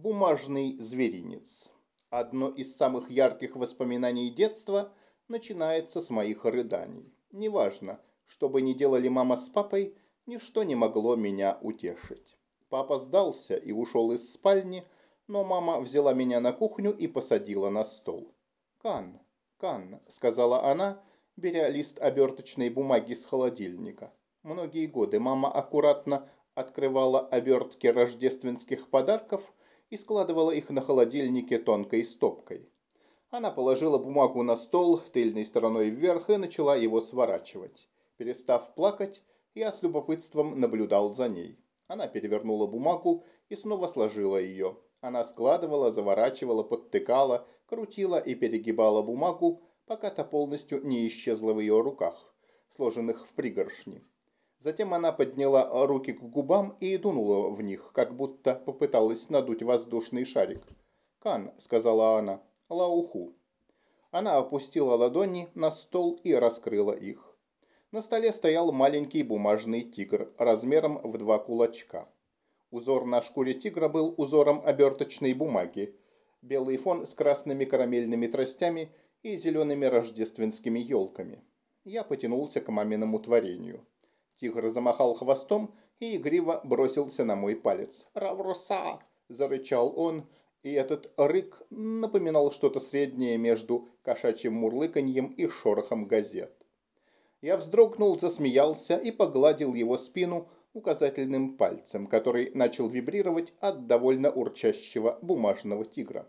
Бумажный зверинец. Одно из самых ярких воспоминаний детства начинается с моих рыданий. Неважно, что бы ни делали мама с папой, ничто не могло меня утешить. Папа сдался и ушел из спальни, но мама взяла меня на кухню и посадила на стол. «Кан, Кан», — сказала она, беря лист оберточной бумаги с холодильника. Многие годы мама аккуратно открывала обертки рождественских подарков и складывала их на холодильнике тонкой стопкой. Она положила бумагу на стол тыльной стороной вверх и начала его сворачивать. Перестав плакать, я с любопытством наблюдал за ней. Она перевернула бумагу и снова сложила ее. Она складывала, заворачивала, подтыкала, крутила и перегибала бумагу, пока та полностью не исчезла в ее руках, сложенных в пригоршни. Затем она подняла руки к губам и дунула в них, как будто попыталась надуть воздушный шарик. «Кан», — сказала она, — «лауху». Она опустила ладони на стол и раскрыла их. На столе стоял маленький бумажный тигр размером в два кулачка. Узор на шкуре тигра был узором оберточной бумаги. Белый фон с красными карамельными тростями и зелеными рождественскими елками. Я потянулся к маминому творению. Тигр замахал хвостом и игриво бросился на мой палец. «Равруса!» – зарычал он, и этот рык напоминал что-то среднее между кошачьим мурлыканьем и шорохом газет. Я вздрогнул, засмеялся и погладил его спину указательным пальцем, который начал вибрировать от довольно урчащего бумажного тигра.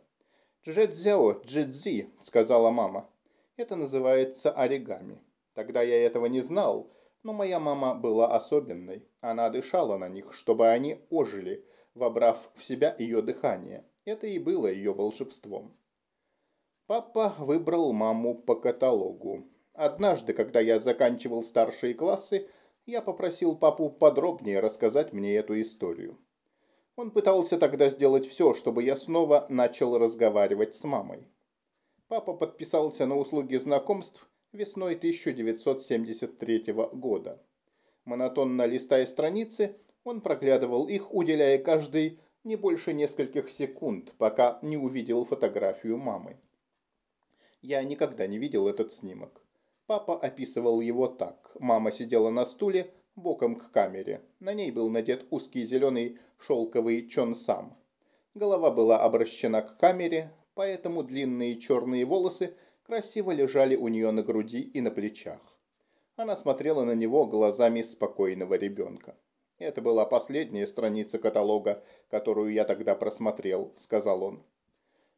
«Джэдзяо, джэдзи», — сказала мама. «Это называется оригами. Тогда я этого не знал, но моя мама была особенной. Она дышала на них, чтобы они ожили, вобрав в себя ее дыхание. Это и было ее волшебством. Папа выбрал маму по каталогу. Однажды, когда я заканчивал старшие классы, я попросил папу подробнее рассказать мне эту историю. Он пытался тогда сделать все, чтобы я снова начал разговаривать с мамой. Папа подписался на услуги знакомств весной 1973 года. Монотонно листая страницы, он проглядывал их, уделяя каждой не больше нескольких секунд, пока не увидел фотографию мамы. Я никогда не видел этот снимок. Папа описывал его так. Мама сидела на стуле, боком к камере. На ней был надет узкий зеленый шелковый чонсам. Голова была обращена к камере, поэтому длинные черные волосы – красиво лежали у нее на груди и на плечах. Она смотрела на него глазами спокойного ребенка. «Это была последняя страница каталога, которую я тогда просмотрел», — сказал он.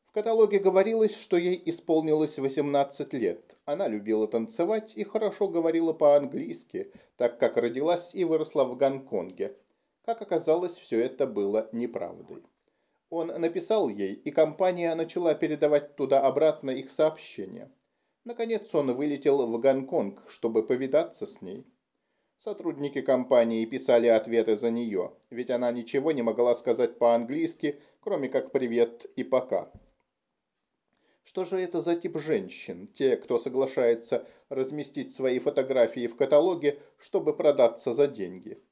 В каталоге говорилось, что ей исполнилось 18 лет. Она любила танцевать и хорошо говорила по-английски, так как родилась и выросла в Гонконге. Как оказалось, все это было неправдой. Он написал ей, и компания начала передавать туда-обратно их сообщения. Наконец он вылетел в Гонконг, чтобы повидаться с ней. Сотрудники компании писали ответы за нее, ведь она ничего не могла сказать по-английски, кроме как «привет» и «пока». Что же это за тип женщин, те, кто соглашается разместить свои фотографии в каталоге, чтобы продаться за деньги?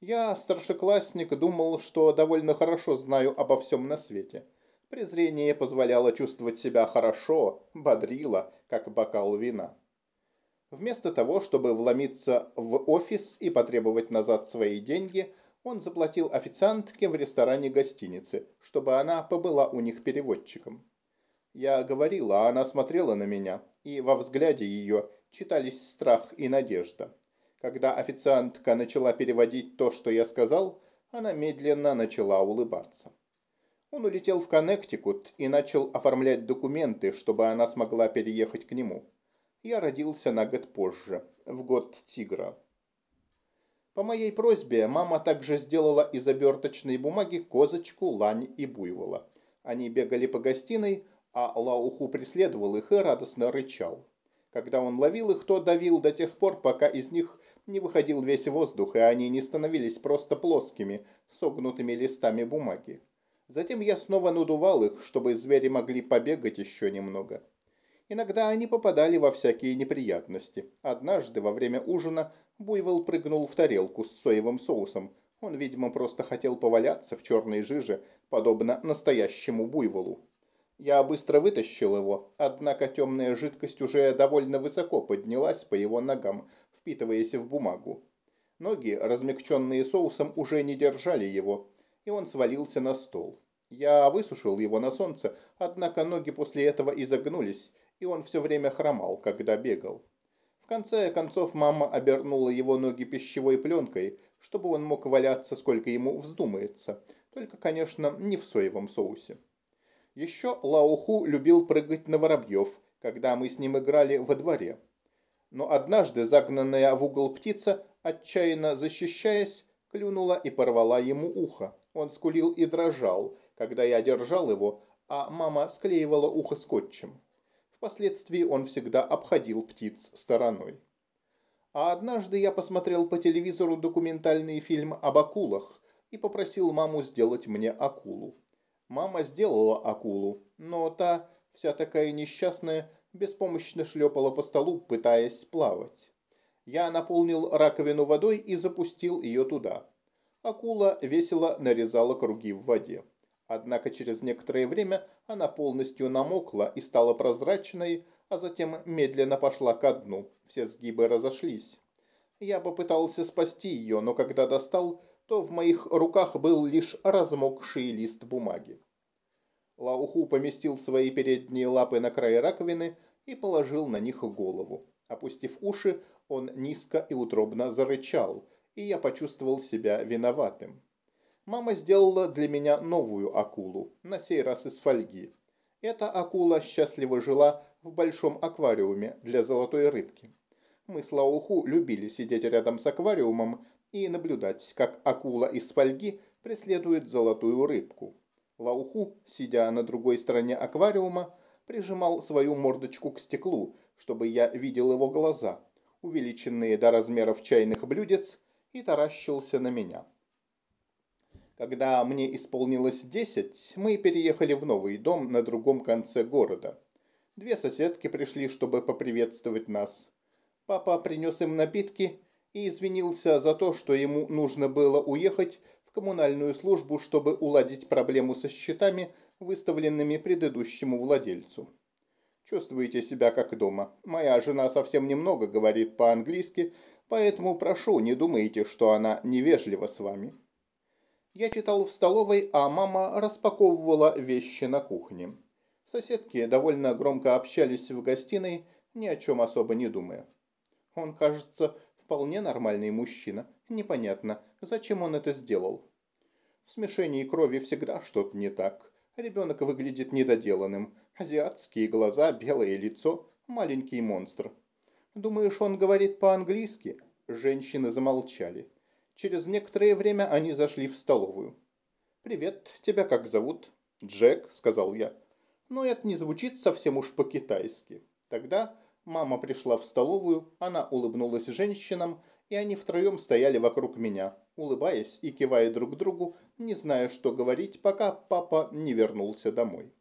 Я, старшеклассник, думал, что довольно хорошо знаю обо всем на свете. Презрение позволяло чувствовать себя хорошо, бодрило, как бокал вина. Вместо того, чтобы вломиться в офис и потребовать назад свои деньги, он заплатил официантке в ресторане гостиницы, чтобы она побыла у них переводчиком. Я говорила, а она смотрела на меня, и во взгляде ее читались страх и надежда. Когда официантка начала переводить то, что я сказал, она медленно начала улыбаться. Он улетел в Коннектикут и начал оформлять документы, чтобы она смогла переехать к нему. Я родился на год позже, в год тигра. По моей просьбе мама также сделала из оберточной бумаги козочку, лань и буйвола. Они бегали по гостиной, а Лауху преследовал их и радостно рычал. Когда он ловил их, то давил до тех пор, пока из них не выходил весь воздух, и они не становились просто плоскими, согнутыми листами бумаги. Затем я снова надувал их, чтобы звери могли побегать еще немного. Иногда они попадали во всякие неприятности. Однажды во время ужина буйвол прыгнул в тарелку с соевым соусом. Он, видимо, просто хотел поваляться в черной жиже, подобно настоящему буйволу. Я быстро вытащил его, однако темная жидкость уже довольно высоко поднялась по его ногам, впитываясь в бумагу. Ноги, размягченные соусом, уже не держали его, и он свалился на стол. Я высушил его на солнце, однако ноги после этого изогнулись, и он все время хромал, когда бегал. В конце концов мама обернула его ноги пищевой пленкой, чтобы он мог валяться, сколько ему вздумается, только, конечно, не в соевом соусе. Еще Лауху любил прыгать на воробьев, когда мы с ним играли во дворе. Но однажды загнанная в угол птица, отчаянно защищаясь, клюнула и порвала ему ухо. Он скулил и дрожал, когда я держал его, а мама склеивала ухо скотчем. Впоследствии он всегда обходил птиц стороной. А однажды я посмотрел по телевизору документальный фильм об акулах и попросил маму сделать мне акулу. Мама сделала акулу, но та, вся такая несчастная, беспомощно шлепала по столу, пытаясь плавать. Я наполнил раковину водой и запустил ее туда. Акула весело нарезала круги в воде. Однако через некоторое время она полностью намокла и стала прозрачной, а затем медленно пошла ко дну. Все сгибы разошлись. Я попытался спасти ее, но когда достал, то в моих руках был лишь размокший лист бумаги. Лауху поместил свои передние лапы на край раковины и положил на них голову. Опустив уши, он низко и утробно зарычал, и я почувствовал себя виноватым. Мама сделала для меня новую акулу, на сей раз из фольги. Эта акула счастливо жила в большом аквариуме для золотой рыбки. Мы с Лауху любили сидеть рядом с аквариумом и наблюдать, как акула из фольги преследует золотую рыбку. Лауху, сидя на другой стороне аквариума, прижимал свою мордочку к стеклу, чтобы я видел его глаза, увеличенные до размеров чайных блюдец, и таращился на меня. Когда мне исполнилось десять, мы переехали в новый дом на другом конце города. Две соседки пришли, чтобы поприветствовать нас. Папа принес им напитки и извинился за то, что ему нужно было уехать в коммунальную службу, чтобы уладить проблему со счетами, выставленными предыдущему владельцу. Чувствуете себя как дома. Моя жена совсем немного говорит по-английски, поэтому прошу, не думайте, что она невежлива с вами. Я читал в столовой, а мама распаковывала вещи на кухне. Соседки довольно громко общались в гостиной, ни о чем особо не думая. Он, кажется, вполне нормальный мужчина. Непонятно, зачем он это сделал. В смешении крови всегда что-то не так. Ребенок выглядит недоделанным. Азиатские глаза, белое лицо, маленький монстр. Думаешь, он говорит по-английски? Женщины замолчали. Через некоторое время они зашли в столовую. «Привет, тебя как зовут?» «Джек», — сказал я. Но это не звучит совсем уж по-китайски. Тогда Мама пришла в столовую, она улыбнулась женщинам, и они втроем стояли вокруг меня, улыбаясь и кивая друг другу, не зная, что говорить, пока папа не вернулся домой.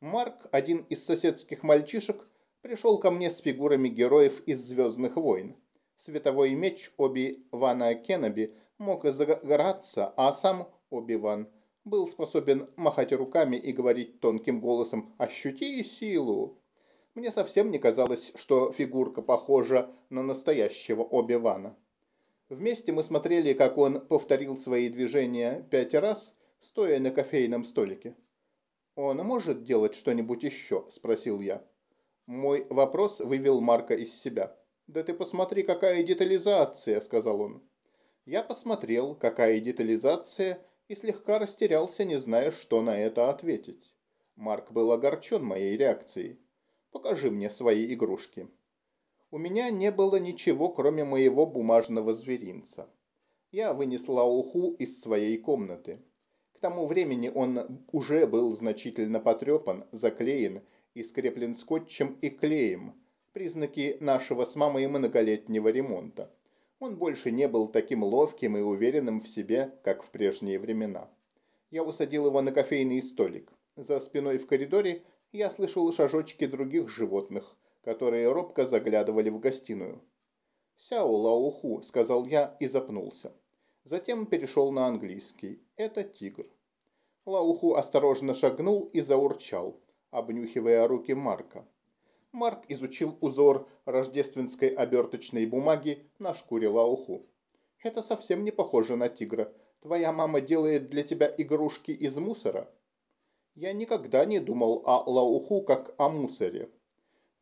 Марк, один из соседских мальчишек, пришел ко мне с фигурами героев из «Звездных войн». Световой меч Оби-Вана Кеннеби мог загораться, а сам Оби-Ван был способен махать руками и говорить тонким голосом «Ощути силу!». Мне совсем не казалось, что фигурка похожа на настоящего Оби-Вана. Вместе мы смотрели, как он повторил свои движения пять раз, стоя на кофейном столике. «Он может делать что-нибудь еще?» – спросил я. Мой вопрос вывел Марка из себя. «Да ты посмотри, какая детализация!» – сказал он. Я посмотрел, какая детализация, и слегка растерялся, не зная, что на это ответить. Марк был огорчен моей реакцией. Покажи мне свои игрушки. У меня не было ничего, кроме моего бумажного зверинца. Я вынесла уху из своей комнаты. К тому времени он уже был значительно потрепан, заклеен и скреплен скотчем и клеем, признаки нашего с мамой многолетнего ремонта. Он больше не был таким ловким и уверенным в себе, как в прежние времена. Я усадил его на кофейный столик. За спиной в коридоре я слышал шажочки других животных, которые робко заглядывали в гостиную. «Сяо Лауху», — сказал я и запнулся. Затем перешел на английский. «Это тигр». Лауху осторожно шагнул и заурчал, обнюхивая руки Марка. Марк изучил узор рождественской оберточной бумаги на шкуре Лауху. «Это совсем не похоже на тигра. Твоя мама делает для тебя игрушки из мусора?» Я никогда не думал о Лауху как о мусоре.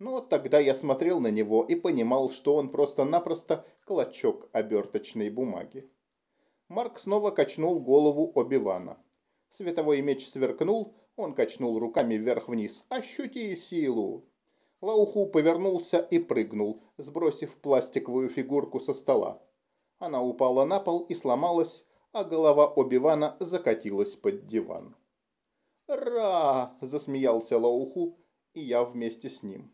Но тогда я смотрел на него и понимал, что он просто-напросто клочок оберточной бумаги. Марк снова качнул голову Оби-Вана. Световой меч сверкнул, он качнул руками вверх-вниз. «Ощути силу!» Лауху повернулся и прыгнул, сбросив пластиковую фигурку со стола. Она упала на пол и сломалась, а голова Оби-Вана закатилась под диван. «Ра!» – засмеялся Лауху, и я вместе с ним.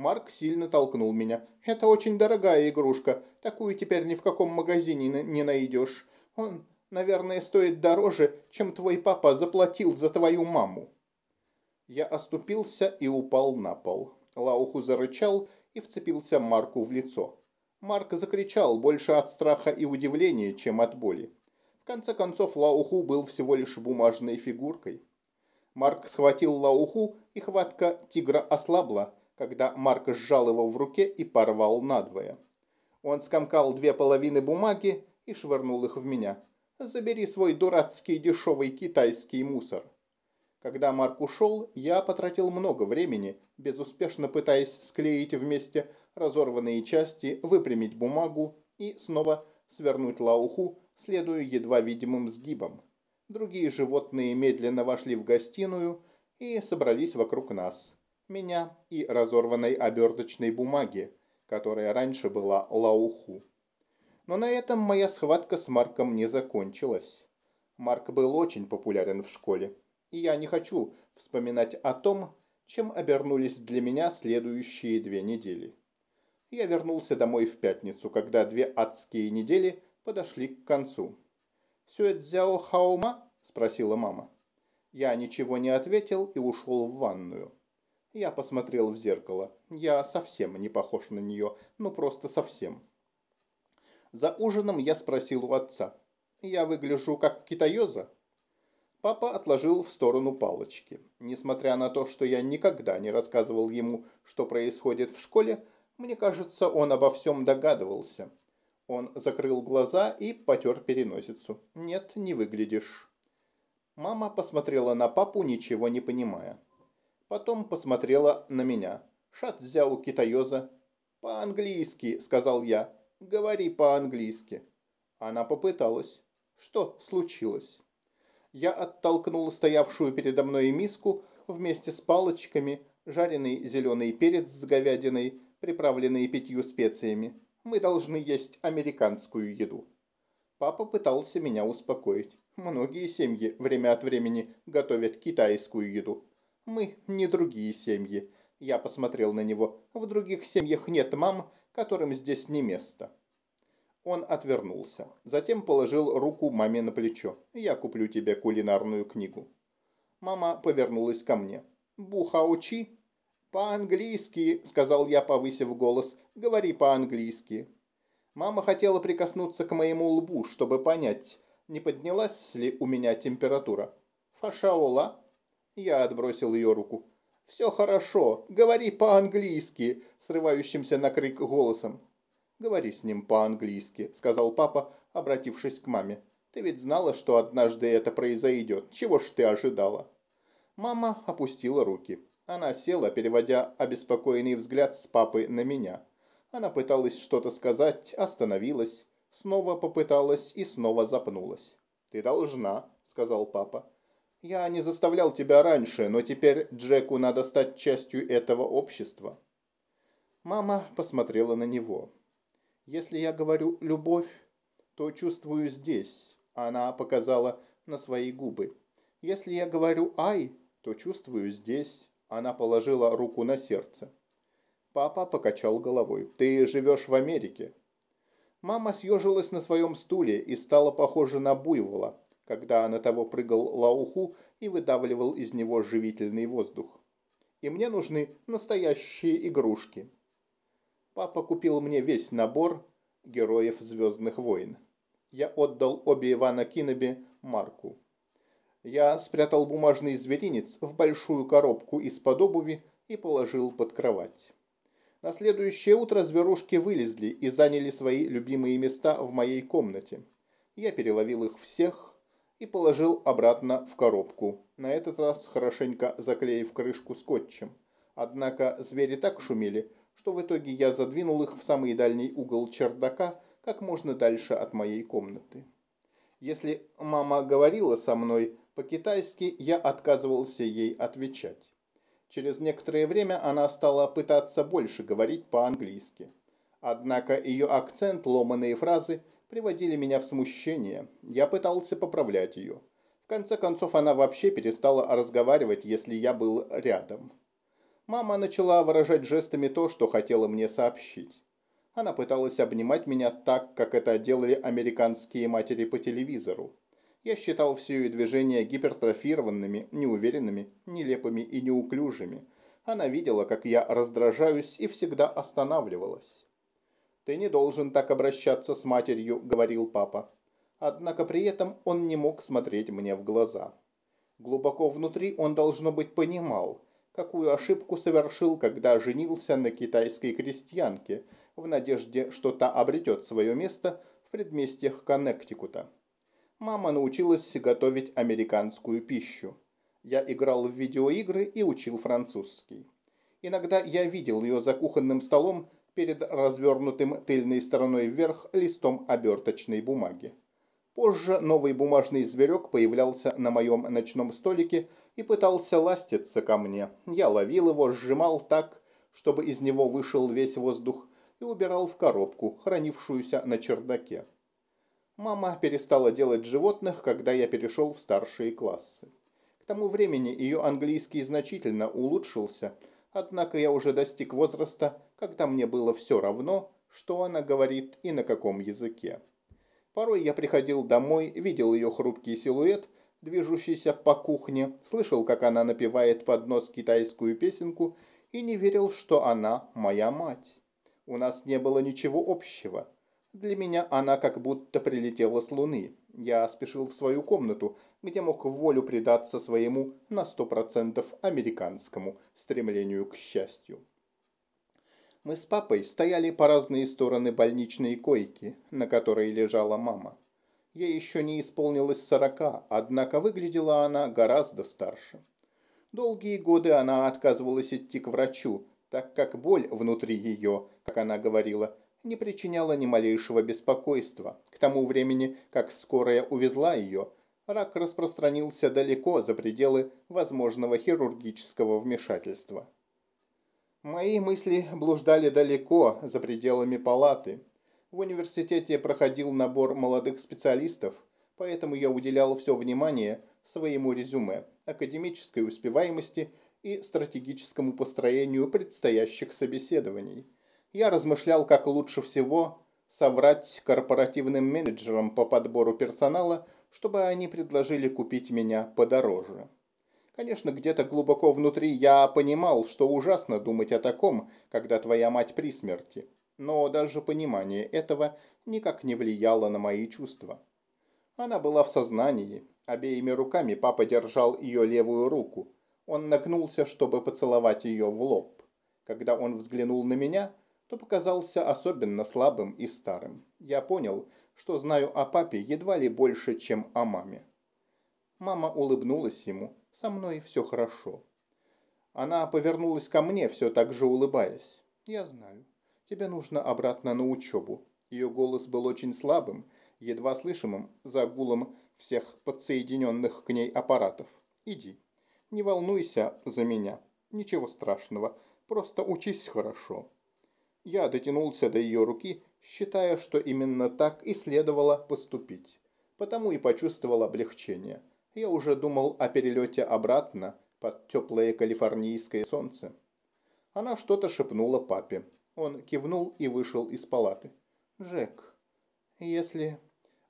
Марк сильно толкнул меня. «Это очень дорогая игрушка. Такую теперь ни в каком магазине не найдешь. Он, наверное, стоит дороже, чем твой папа заплатил за твою маму». Я оступился и упал на пол. Лауху зарычал и вцепился Марку в лицо. Марк закричал больше от страха и удивления, чем от боли. В конце концов, Лауху был всего лишь бумажной фигуркой. Марк схватил Лауху, и хватка тигра ослабла, когда Марк сжал его в руке и порвал надвое. Он скомкал две половины бумаги и швырнул их в меня. «Забери свой дурацкий дешевый китайский мусор». Когда Марк ушел, я потратил много времени, безуспешно пытаясь склеить вместе разорванные части, выпрямить бумагу и снова свернуть лауху, следуя едва видимым сгибам. Другие животные медленно вошли в гостиную и собрались вокруг нас. Меня и разорванной оберточной бумаги, которая раньше была лауху. Но на этом моя схватка с Марком не закончилась. Марк был очень популярен в школе, и я не хочу вспоминать о том, чем обернулись для меня следующие две недели. Я вернулся домой в пятницу, когда две адские недели подошли к концу. «Сюэцзяо Хаума?» – спросила мама. Я ничего не ответил и ушел в ванную. Я посмотрел в зеркало. Я совсем не похож на нее, ну просто совсем. За ужином я спросил у отца. Я выгляжу как китаёза? Папа отложил в сторону палочки. Несмотря на то, что я никогда не рассказывал ему, что происходит в школе, мне кажется, он обо всем догадывался. Он закрыл глаза и потер переносицу. «Нет, не выглядишь». Мама посмотрела на папу, ничего не понимая. Потом посмотрела на меня. «Шатзяу китаёза». «По-английски», — сказал я. «Говори по-английски». Она попыталась. «Что случилось?» Я оттолкнул стоявшую передо мной миску вместе с палочками, жареный зеленый перец с говядиной, приправленный пятью специями. Мы должны есть американскую еду. Папа пытался меня успокоить. Многие семьи время от времени готовят китайскую еду. Мы не другие семьи. Я посмотрел на него. В других семьях нет мам, которым здесь не место. Он отвернулся. Затем положил руку маме на плечо. «Я куплю тебе кулинарную книгу». Мама повернулась ко мне. «Бухаучи?» «По-английски», — сказал я, повысив голос. «Говори по-английски». Мама хотела прикоснуться к моему лбу, чтобы понять, не поднялась ли у меня температура. «Фашаола?» Я отбросил ее руку. «Все хорошо. Говори по-английски», срывающимся на крик голосом. «Говори с ним по-английски», сказал папа, обратившись к маме. «Ты ведь знала, что однажды это произойдет. Чего ж ты ожидала?» Мама опустила руки. Она села, переводя обеспокоенный взгляд с папы на меня. Она пыталась что-то сказать, остановилась, снова попыталась и снова запнулась. «Ты должна», — сказал папа. «Я не заставлял тебя раньше, но теперь Джеку надо стать частью этого общества». Мама посмотрела на него. «Если я говорю «любовь», то чувствую здесь», — она показала на свои губы. «Если я говорю «ай», то чувствую здесь», она положила руку на сердце. Папа покачал головой. «Ты живешь в Америке». Мама съежилась на своем стуле и стала похожа на буйвола, когда на того прыгал лауху и выдавливал из него живительный воздух. И мне нужны настоящие игрушки. Папа купил мне весь набор героев «Звездных войн». Я отдал обе Ивана Киноби Марку. Я спрятал бумажный зверинец в большую коробку из-под обуви и положил под кровать. На следующее утро зверушки вылезли и заняли свои любимые места в моей комнате. Я переловил их всех и положил обратно в коробку, на этот раз хорошенько заклеив крышку скотчем. Однако звери так шумели, что в итоге я задвинул их в самый дальний угол чердака, как можно дальше от моей комнаты. Если мама говорила со мной по-китайски, я отказывался ей отвечать. Через некоторое время она стала пытаться больше говорить по-английски. Однако ее акцент, ломаные фразы приводили меня в смущение. Я пытался поправлять ее. В конце концов, она вообще перестала разговаривать, если я был рядом. Мама начала выражать жестами то, что хотела мне сообщить. Она пыталась обнимать меня так, как это делали американские матери по телевизору. Я считал все ее движения гипертрофированными, неуверенными, нелепыми и неуклюжими. Она видела, как я раздражаюсь и всегда останавливалась. «Ты не должен так обращаться с матерью», — говорил папа. Однако при этом он не мог смотреть мне в глаза. Глубоко внутри он, должно быть, понимал, какую ошибку совершил, когда женился на китайской крестьянке, в надежде, что та обретет свое место в предместьях Коннектикута. Мама научилась готовить американскую пищу. Я играл в видеоигры и учил французский. Иногда я видел ее за кухонным столом перед развернутым тыльной стороной вверх листом оберточной бумаги. Позже новый бумажный зверек появлялся на моем ночном столике и пытался ластиться ко мне. Я ловил его, сжимал так, чтобы из него вышел весь воздух, и убирал в коробку, хранившуюся на чердаке. Мама перестала делать животных, когда я перешел в старшие классы. К тому времени ее английский значительно улучшился, однако я уже достиг возраста, когда мне было все равно, что она говорит и на каком языке. Порой я приходил домой, видел ее хрупкий силуэт, движущийся по кухне, слышал, как она напевает под нос китайскую песенку и не верил, что она моя мать. У нас не было ничего общего. Для меня она как будто прилетела с Луны. Я спешил в свою комнату, где мог в волю предаться своему на сто процентов американскому стремлению к счастью. Мы с папой стояли по разные стороны больничной койки, на которой лежала мама. Ей еще не исполнилось сорока, однако выглядела она гораздо старше. Долгие годы она отказывалась идти к врачу, так как боль внутри ее, как она говорила, не причиняла ни малейшего беспокойства. К тому времени, как скорая увезла ее, рак распространился далеко за пределы возможного хирургического вмешательства. Мои мысли блуждали далеко за пределами палаты. В университете проходил набор молодых специалистов, поэтому я уделял все внимание своему резюме, академической успеваемости и стратегическому построению предстоящих собеседований – я размышлял, как лучше всего соврать корпоративным менеджерам по подбору персонала, чтобы они предложили купить меня подороже. Конечно, где-то глубоко внутри я понимал, что ужасно думать о таком, когда твоя мать при смерти. Но даже понимание этого никак не влияло на мои чувства. Она была в сознании. Обеими руками папа держал ее левую руку. Он нагнулся, чтобы поцеловать ее в лоб. Когда он взглянул на меня, то показался особенно слабым и старым. Я понял, что знаю о папе едва ли больше, чем о маме. Мама улыбнулась ему. «Со мной все хорошо». Она повернулась ко мне, все так же улыбаясь. «Я знаю. Тебе нужно обратно на учебу». Ее голос был очень слабым, едва слышимым за гулом всех подсоединенных к ней аппаратов. «Иди. Не волнуйся за меня. Ничего страшного. Просто учись хорошо. Я дотянулся до ее руки, считая, что именно так и следовало поступить. Потому и почувствовал облегчение. Я уже думал о перелете обратно под теплое калифорнийское солнце. Она что-то шепнула папе. Он кивнул и вышел из палаты. «Джек, если...»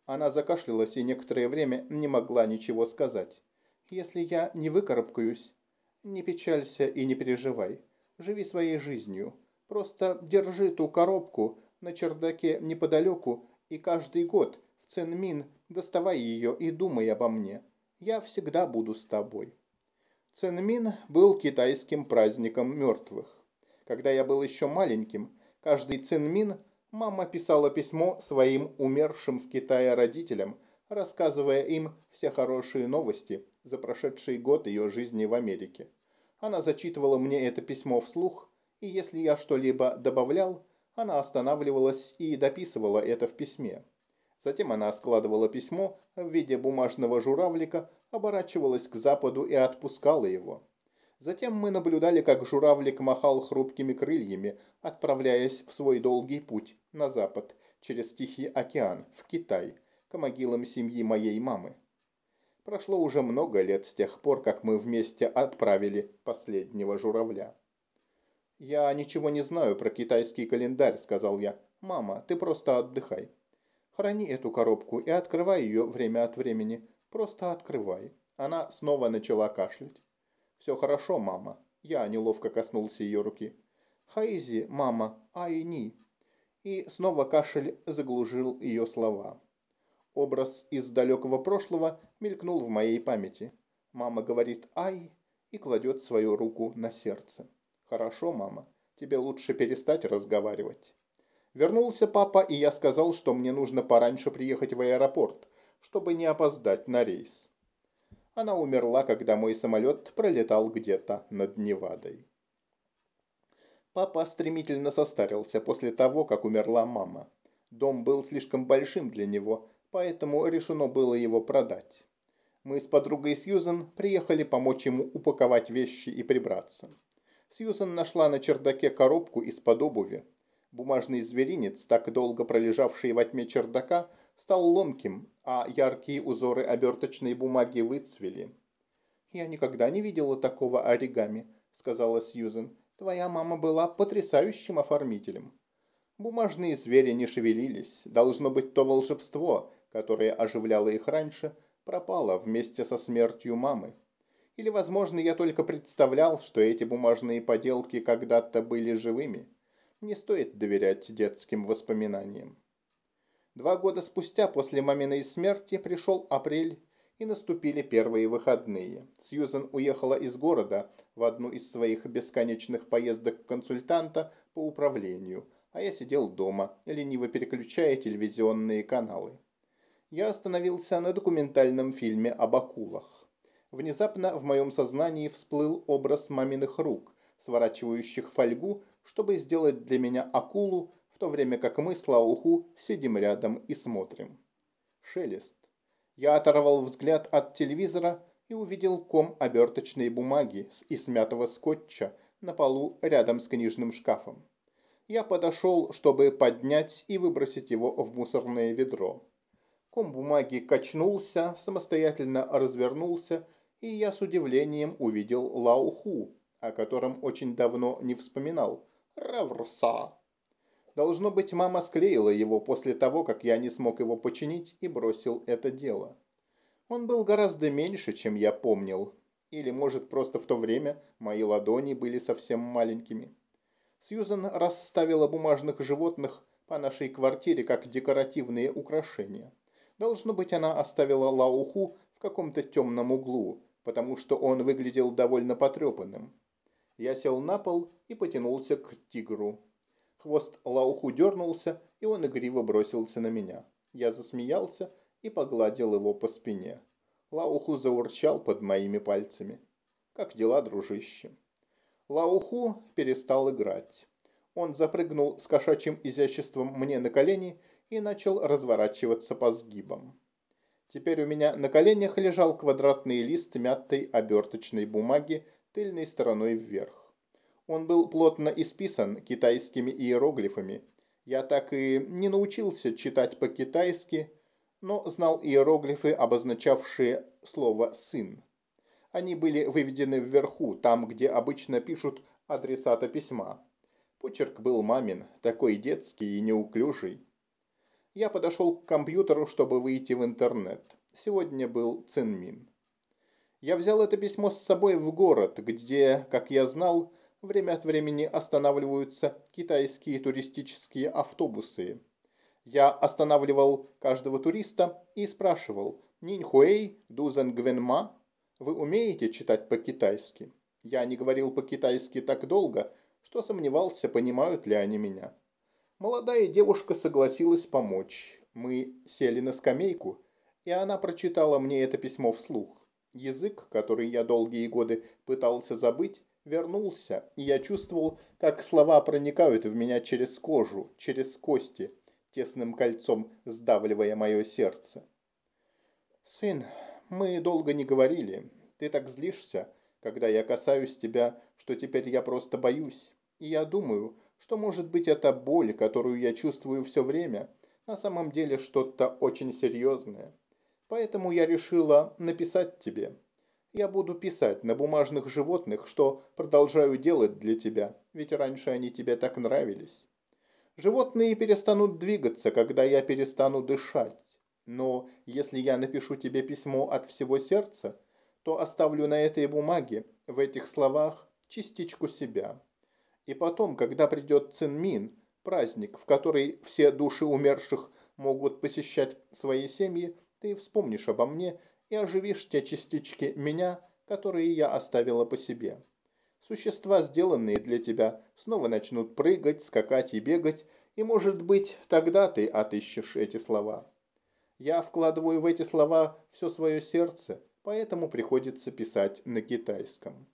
Она закашлялась и некоторое время не могла ничего сказать. «Если я не выкарабкаюсь, не печалься и не переживай. Живи своей жизнью. Просто держи ту коробку на чердаке неподалеку и каждый год в Ценмин доставай ее и думай обо мне. Я всегда буду с тобой. Цинмин был китайским праздником мертвых. Когда я был еще маленьким, каждый цинмин мама писала письмо своим умершим в Китае родителям, рассказывая им все хорошие новости за прошедший год ее жизни в Америке. Она зачитывала мне это письмо вслух, и если я что-либо добавлял, она останавливалась и дописывала это в письме. Затем она складывала письмо в виде бумажного журавлика, оборачивалась к западу и отпускала его. Затем мы наблюдали, как журавлик махал хрупкими крыльями, отправляясь в свой долгий путь на запад, через Тихий океан, в Китай, к могилам семьи моей мамы. Прошло уже много лет с тех пор, как мы вместе отправили последнего журавля. «Я ничего не знаю про китайский календарь», — сказал я. «Мама, ты просто отдыхай. Храни эту коробку и открывай ее время от времени. Просто открывай». Она снова начала кашлять. «Все хорошо, мама». Я неловко коснулся ее руки. «Хаизи, мама, айни». И снова кашель заглушил ее слова. Образ из далекого прошлого мелькнул в моей памяти. Мама говорит «ай» и кладет свою руку на сердце. «Хорошо, мама, тебе лучше перестать разговаривать». Вернулся папа, и я сказал, что мне нужно пораньше приехать в аэропорт, чтобы не опоздать на рейс. Она умерла, когда мой самолет пролетал где-то над Невадой. Папа стремительно состарился после того, как умерла мама. Дом был слишком большим для него, поэтому решено было его продать. Мы с подругой Сьюзен приехали помочь ему упаковать вещи и прибраться. Сьюзен нашла на чердаке коробку из-под обуви. Бумажный зверинец, так долго пролежавший во тьме чердака, стал ломким, а яркие узоры оберточной бумаги выцвели. «Я никогда не видела такого оригами», — сказала Сьюзен. «Твоя мама была потрясающим оформителем». Бумажные звери не шевелились. Должно быть, то волшебство, которое оживляло их раньше, пропало вместе со смертью мамы. Или, возможно, я только представлял, что эти бумажные поделки когда-то были живыми. Не стоит доверять детским воспоминаниям. Два года спустя, после маминой смерти, пришел апрель, и наступили первые выходные. Сьюзен уехала из города в одну из своих бесконечных поездок консультанта по управлению, а я сидел дома, лениво переключая телевизионные каналы. Я остановился на документальном фильме об акулах. Внезапно в моем сознании всплыл образ маминых рук, сворачивающих фольгу, чтобы сделать для меня акулу, в то время как мы с Лауху сидим рядом и смотрим. Шелест. Я оторвал взгляд от телевизора и увидел ком оберточной бумаги и смятого скотча на полу рядом с книжным шкафом. Я подошел, чтобы поднять и выбросить его в мусорное ведро. Ком бумаги качнулся, самостоятельно развернулся и я с удивлением увидел Лауху, о котором очень давно не вспоминал. Раврса. Должно быть, мама склеила его после того, как я не смог его починить и бросил это дело. Он был гораздо меньше, чем я помнил. Или, может, просто в то время мои ладони были совсем маленькими. Сьюзан расставила бумажных животных по нашей квартире как декоративные украшения. Должно быть, она оставила Лауху в каком-то темном углу, потому что он выглядел довольно потрепанным. Я сел на пол и потянулся к тигру. Хвост Лауху дернулся, и он игриво бросился на меня. Я засмеялся и погладил его по спине. Лауху заурчал под моими пальцами. «Как дела, дружище?» Лауху перестал играть. Он запрыгнул с кошачьим изяществом мне на колени и начал разворачиваться по сгибам. Теперь у меня на коленях лежал квадратный лист мятой оберточной бумаги тыльной стороной вверх. Он был плотно исписан китайскими иероглифами. Я так и не научился читать по-китайски, но знал иероглифы, обозначавшие слово «сын». Они были выведены вверху, там, где обычно пишут адресата письма. Почерк был мамин, такой детский и неуклюжий. Я подошел к компьютеру, чтобы выйти в интернет. Сегодня был Цинмин. Я взял это письмо с собой в город, где, как я знал, время от времени останавливаются китайские туристические автобусы. Я останавливал каждого туриста и спрашивал, Ниньхуэй дузен гвенма. Вы умеете читать по-китайски? Я не говорил по-китайски так долго, что сомневался, понимают ли они меня. Молодая девушка согласилась помочь. Мы сели на скамейку, и она прочитала мне это письмо вслух. Язык, который я долгие годы пытался забыть, вернулся, и я чувствовал, как слова проникают в меня через кожу, через кости, тесным кольцом сдавливая мое сердце. «Сын, мы долго не говорили. Ты так злишься, когда я касаюсь тебя, что теперь я просто боюсь. И я думаю, что, может быть, эта боль, которую я чувствую все время, на самом деле что-то очень серьезное. Поэтому я решила написать тебе. Я буду писать на бумажных животных, что продолжаю делать для тебя, ведь раньше они тебе так нравились. Животные перестанут двигаться, когда я перестану дышать. Но если я напишу тебе письмо от всего сердца, то оставлю на этой бумаге, в этих словах, частичку себя. И потом, когда придет Цинмин, праздник, в который все души умерших могут посещать свои семьи, ты вспомнишь обо мне и оживишь те частички меня, которые я оставила по себе. Существа, сделанные для тебя, снова начнут прыгать, скакать и бегать, и, может быть, тогда ты отыщешь эти слова. Я вкладываю в эти слова все свое сердце, поэтому приходится писать на китайском.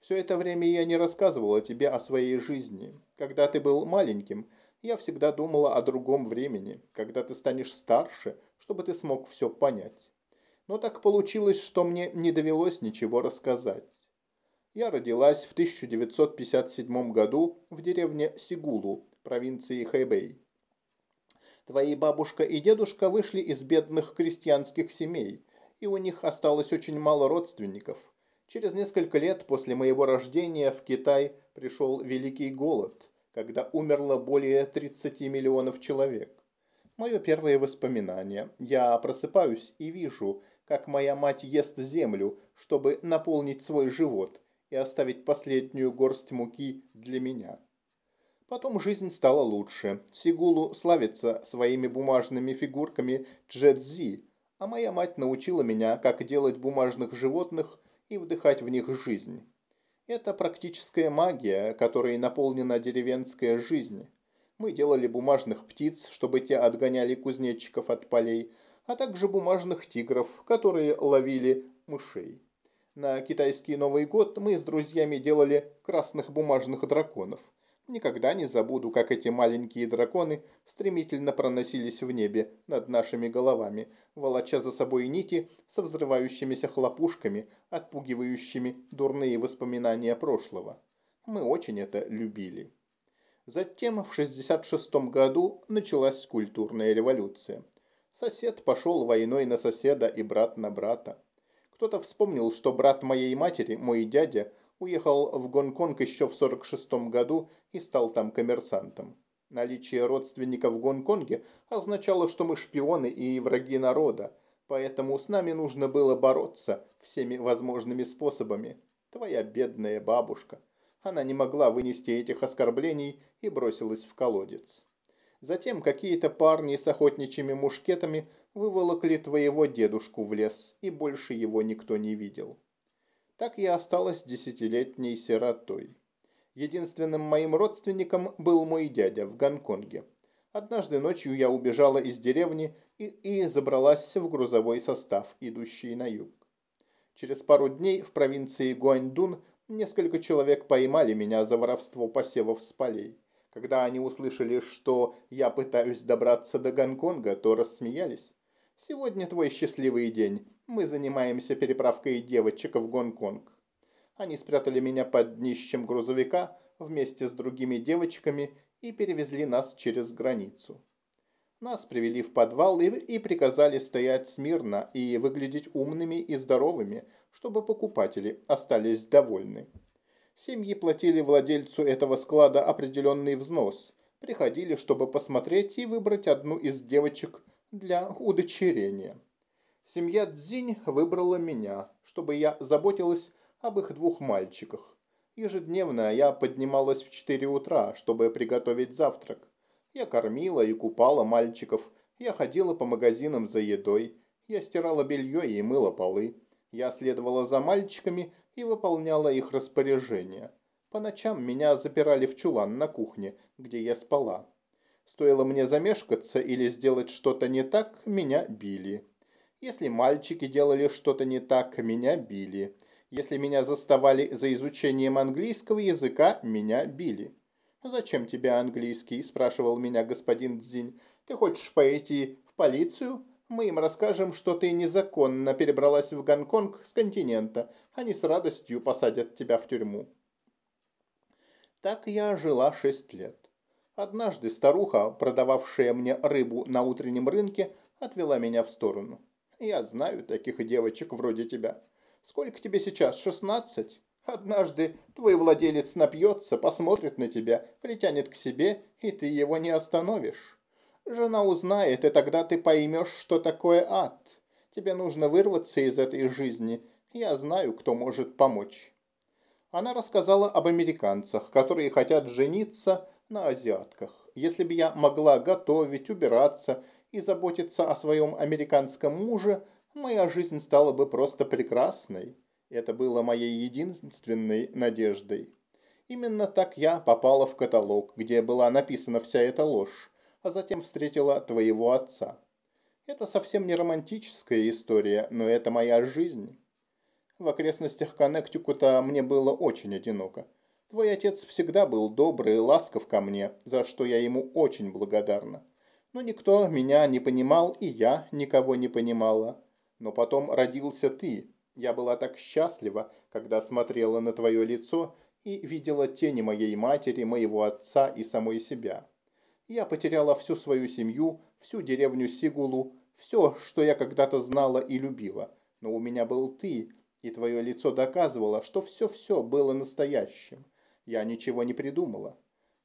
Все это время я не рассказывала тебе о своей жизни. Когда ты был маленьким, я всегда думала о другом времени, когда ты станешь старше, чтобы ты смог все понять. Но так получилось, что мне не довелось ничего рассказать. Я родилась в 1957 году в деревне Сигулу, провинции Хэбэй. Твои бабушка и дедушка вышли из бедных крестьянских семей, и у них осталось очень мало родственников. Через несколько лет после моего рождения в Китай пришел Великий Голод, когда умерло более 30 миллионов человек. Мое первое воспоминание. Я просыпаюсь и вижу, как моя мать ест землю, чтобы наполнить свой живот и оставить последнюю горсть муки для меня. Потом жизнь стала лучше. Сигулу славится своими бумажными фигурками джедзи, а моя мать научила меня, как делать бумажных животных и вдыхать в них жизнь. Это практическая магия, которой наполнена деревенская жизнь. Мы делали бумажных птиц, чтобы те отгоняли кузнечиков от полей, а также бумажных тигров, которые ловили мышей. На китайский Новый год мы с друзьями делали красных бумажных драконов. Никогда не забуду, как эти маленькие драконы стремительно проносились в небе над нашими головами, волоча за собой нити со взрывающимися хлопушками, отпугивающими дурные воспоминания прошлого. Мы очень это любили. Затем в 66 году началась культурная революция. Сосед пошел войной на соседа и брат на брата. Кто-то вспомнил, что брат моей матери, мой дядя, уехал в Гонконг еще в 46 году и стал там коммерсантом. Наличие родственников в Гонконге означало, что мы шпионы и враги народа, поэтому с нами нужно было бороться всеми возможными способами. Твоя бедная бабушка. Она не могла вынести этих оскорблений и бросилась в колодец. Затем какие-то парни с охотничьими мушкетами выволокли твоего дедушку в лес, и больше его никто не видел. Так я осталась десятилетней сиротой. Единственным моим родственником был мой дядя в Гонконге. Однажды ночью я убежала из деревни и, и забралась в грузовой состав, идущий на юг. Через пару дней в провинции Гуаньдун несколько человек поймали меня за воровство посевов с полей. Когда они услышали, что я пытаюсь добраться до Гонконга, то рассмеялись. «Сегодня твой счастливый день. Мы занимаемся переправкой девочек в Гонконг». Они спрятали меня под днищем грузовика вместе с другими девочками и перевезли нас через границу. Нас привели в подвал и, и приказали стоять смирно и выглядеть умными и здоровыми, чтобы покупатели остались довольны. Семьи платили владельцу этого склада определенный взнос, приходили, чтобы посмотреть и выбрать одну из девочек для удочерения. Семья Дзинь выбрала меня, чтобы я заботилась об их двух мальчиках. Ежедневно я поднималась в 4 утра, чтобы приготовить завтрак. Я кормила и купала мальчиков, я ходила по магазинам за едой, Я стирала белье и мыла полы. Я следовала за мальчиками и выполняла их распоряжения. По ночам меня запирали в чулан на кухне, где я спала. Стоило мне замешкаться или сделать что-то не так, меня били. Если мальчики делали что-то не так, меня били. Если меня заставали за изучением английского языка, меня били. «Зачем тебе английский?» – спрашивал меня господин Цзинь. «Ты хочешь пойти в полицию? Мы им расскажем, что ты незаконно перебралась в Гонконг с континента. Они с радостью посадят тебя в тюрьму». Так я жила шесть лет. Однажды старуха, продававшая мне рыбу на утреннем рынке, отвела меня в сторону. «Я знаю таких девочек вроде тебя. Сколько тебе сейчас, шестнадцать?» Однажды твой владелец напьется, посмотрит на тебя, притянет к себе, и ты его не остановишь. Жена узнает, и тогда ты поймешь, что такое ад. Тебе нужно вырваться из этой жизни. Я знаю, кто может помочь. Она рассказала об американцах, которые хотят жениться на азиатках. Если бы я могла готовить, убираться и заботиться о своем американском муже, моя жизнь стала бы просто прекрасной. Это было моей единственной надеждой. Именно так я попала в каталог, где была написана вся эта ложь, а затем встретила твоего отца. Это совсем не романтическая история, но это моя жизнь. В окрестностях Коннектикута мне было очень одиноко. Твой отец всегда был добрый и ласков ко мне, за что я ему очень благодарна. Но никто меня не понимал, и я никого не понимала. Но потом родился ты, я была так счастлива, когда смотрела на твое лицо и видела тени моей матери, моего отца и самой себя. Я потеряла всю свою семью, всю деревню Сигулу, все, что я когда-то знала и любила. Но у меня был ты, и твое лицо доказывало, что все-все было настоящим. Я ничего не придумала.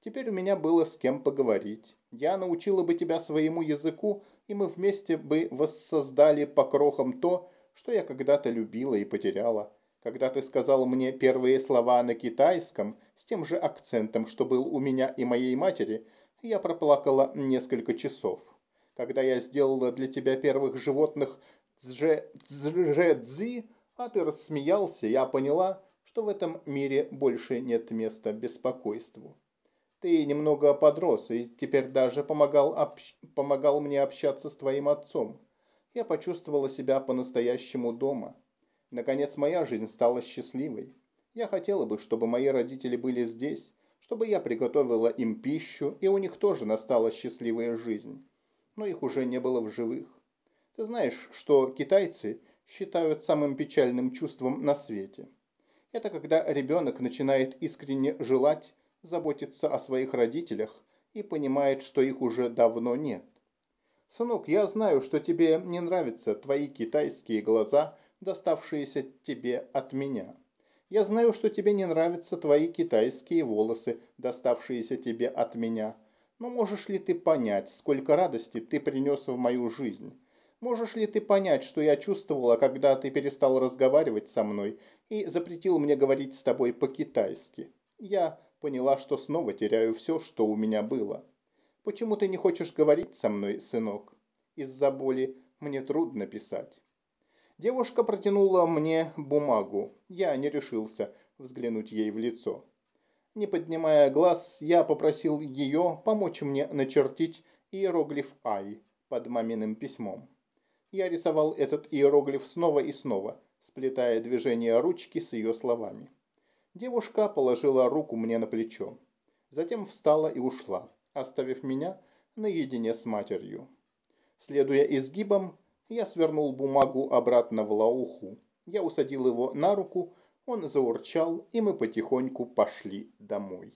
Теперь у меня было с кем поговорить. Я научила бы тебя своему языку, и мы вместе бы воссоздали по крохам то, что я когда-то любила и потеряла. Когда ты сказал мне первые слова на китайском, с тем же акцентом, что был у меня и моей матери, я проплакала несколько часов. Когда я сделала для тебя первых животных дзе-дзи, а ты рассмеялся, я поняла, что в этом мире больше нет места беспокойству. Ты немного подрос и теперь даже помогал, общ... помогал мне общаться с твоим отцом я почувствовала себя по-настоящему дома. Наконец, моя жизнь стала счастливой. Я хотела бы, чтобы мои родители были здесь, чтобы я приготовила им пищу, и у них тоже настала счастливая жизнь. Но их уже не было в живых. Ты знаешь, что китайцы считают самым печальным чувством на свете. Это когда ребенок начинает искренне желать заботиться о своих родителях и понимает, что их уже давно нет. «Сынок, я знаю, что тебе не нравятся твои китайские глаза, доставшиеся тебе от меня. Я знаю, что тебе не нравятся твои китайские волосы, доставшиеся тебе от меня. Но можешь ли ты понять, сколько радости ты принес в мою жизнь? Можешь ли ты понять, что я чувствовала, когда ты перестал разговаривать со мной и запретил мне говорить с тобой по-китайски? Я поняла, что снова теряю все, что у меня было. Почему ты не хочешь говорить со мной, сынок? Из-за боли мне трудно писать. Девушка протянула мне бумагу. Я не решился взглянуть ей в лицо. Не поднимая глаз, я попросил ее помочь мне начертить иероглиф «Ай» под маминым письмом. Я рисовал этот иероглиф снова и снова, сплетая движение ручки с ее словами. Девушка положила руку мне на плечо. Затем встала и ушла оставив меня наедине с матерью. Следуя изгибам, я свернул бумагу обратно в лауху. Я усадил его на руку, он заурчал, и мы потихоньку пошли домой.